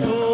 to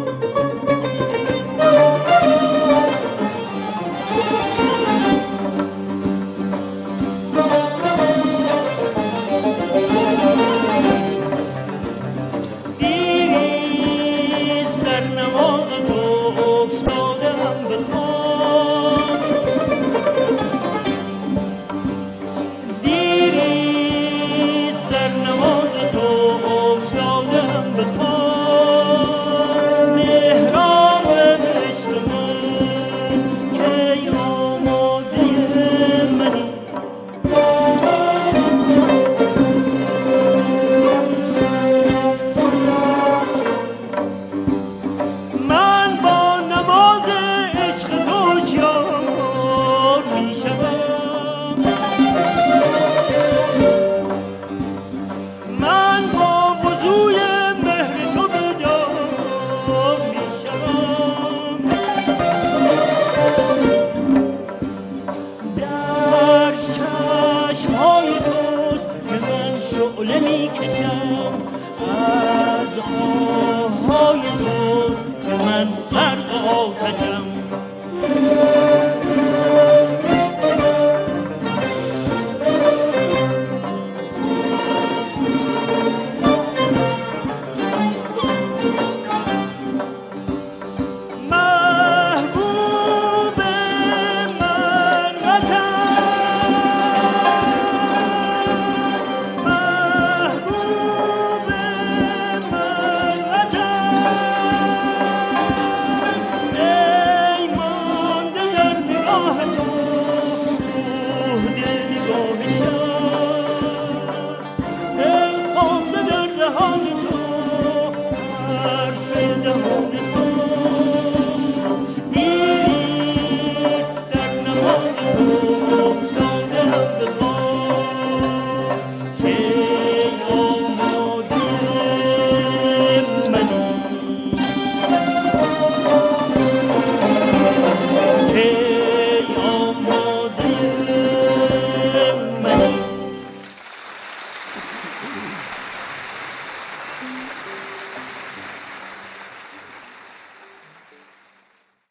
از آهای توست که من غرق آتشم.